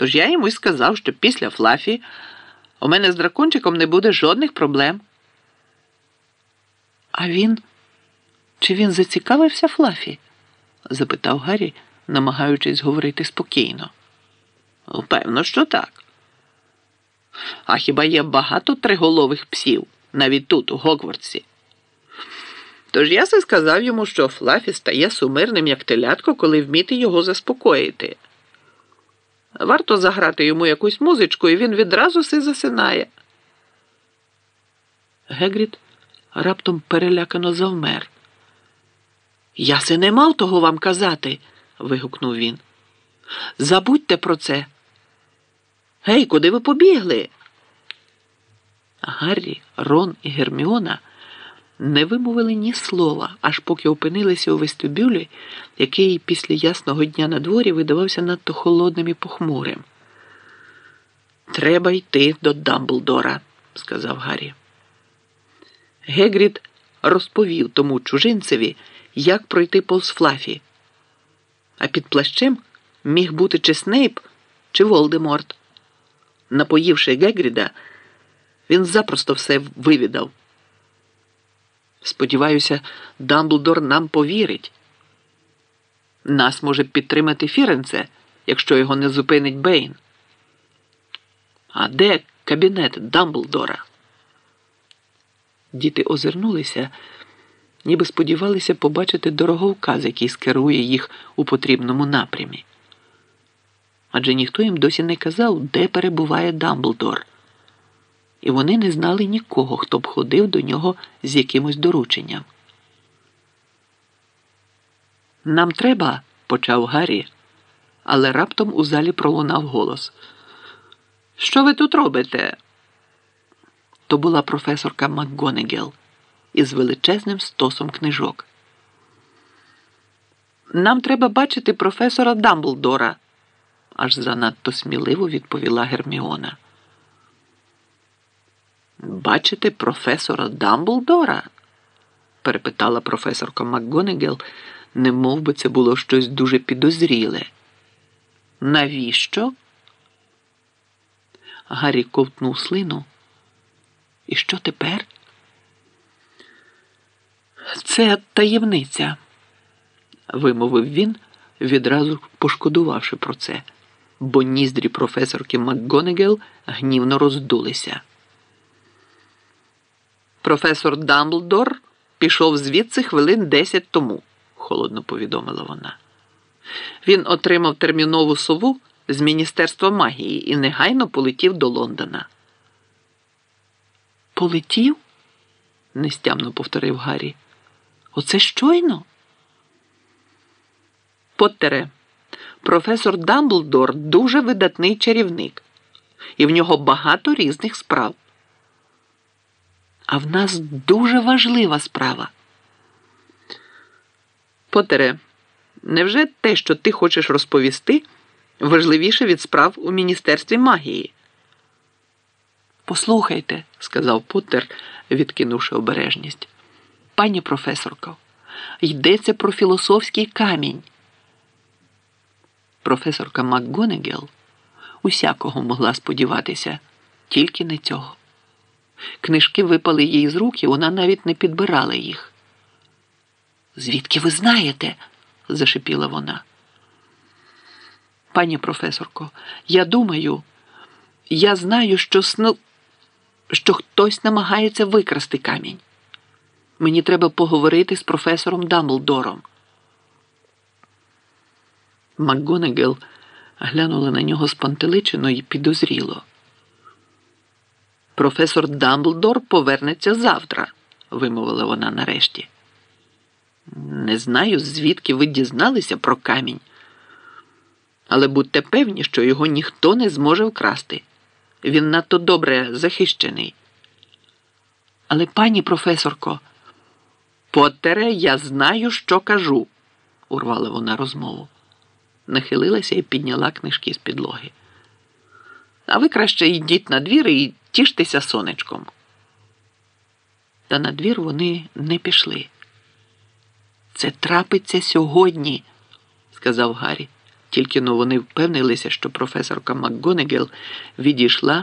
Тож я йому й сказав, що після Флафі у мене з дракончиком не буде жодних проблем. А він чи він зацікавився Флафі? запитав Гаррі, намагаючись говорити спокійно. «Ну, Певно, що так. А хіба є багато триголових псів навіть тут, у Гогвартсі? Тож я сказав йому, що Флафі стає сумирним, як телятко, коли вміти його заспокоїти. Варто заграти йому якусь музичку, і він відразу си засинає. Гегрід раптом перелякано завмер. Я си не мав того вам казати. вигукнув він. Забудьте про це. Гей, куди ви побігли? Гаррі, Рон і Герміона не вимовили ні слова, аж поки опинилися у вестибюлі, який після ясного дня на дворі видавався надто холодним і похмурим. Треба йти до Дамблдора, сказав Гаррі. Гегрід розповів тому чужинцеві, як пройти повз Флафі. А під плащем міг бути чи Снейп, чи Волдеморт. Напоївши Гегріда, він запросто все вивідав. Сподіваюся, Дамблдор нам повірить. Нас може підтримати Фіренце, якщо його не зупинить Бейн. А де кабінет Дамблдора? Діти озирнулися, ніби сподівалися побачити дороговказ, який скерує їх у потрібному напрямі. Адже ніхто їм досі не казав, де перебуває Дамблдор і вони не знали нікого, хто б ходив до нього з якимось дорученням. Нам треба, почав Гаррі, але раптом у залі пролунав голос. Що ви тут робите? То була професорка МакГонегел із величезним стосом книжок. Нам треба бачити професора Дамблдора, аж занадто сміливо відповіла Герміона. Бачите професора Дамблдора? перепитала професорка МакГонегел, не мов би це було щось дуже підозріле. Навіщо? Гаррі ковтнув слину. І що тепер? Це таємниця, вимовив він, відразу пошкодувавши про це, бо ніздрі професорки МакГонегел гнівно роздулися. Професор Дамблдор пішов звідси хвилин десять тому, холодно повідомила вона. Він отримав термінову сову з Міністерства магії і негайно полетів до Лондона. Полетів? нестямно повторив Гаррі. Оце щойно? Поттере, професор Дамблдор дуже видатний чарівник, і в нього багато різних справ. А в нас дуже важлива справа. Потере, невже те, що ти хочеш розповісти, важливіше від справ у Міністерстві магії? Послухайте, сказав Поттер, відкинувши обережність. Пані професорко, йдеться про філософський камінь. Професорка МакГонегел усякого могла сподіватися, тільки не цього. Книжки випали їй з рук, і вона навіть не підбирала їх. Звідки ви знаєте? зашипіла вона. Пані професорко, я думаю, я знаю, що сну, що хтось намагається викрасти камінь. Мені треба поговорити з професором Дамблдором. МакГонегел глянула на нього спантеличено і підозріло. Професор Дамблдор повернеться завтра, вимовила вона нарешті. Не знаю, звідки ви дізналися про камінь, але будьте певні, що його ніхто не зможе вкрасти. Він надто добре захищений. Але пані професорко, Поттере, я знаю, що кажу, урвала вона розмову. Нахилилася і підняла книжки з підлоги. А ви краще йдіть на двір і тіштеся сонечком. Та на двір вони не пішли. Це трапиться сьогодні, сказав Гаррі. Тільки но вони впевнилися, що професорка МакГонегел відійшла.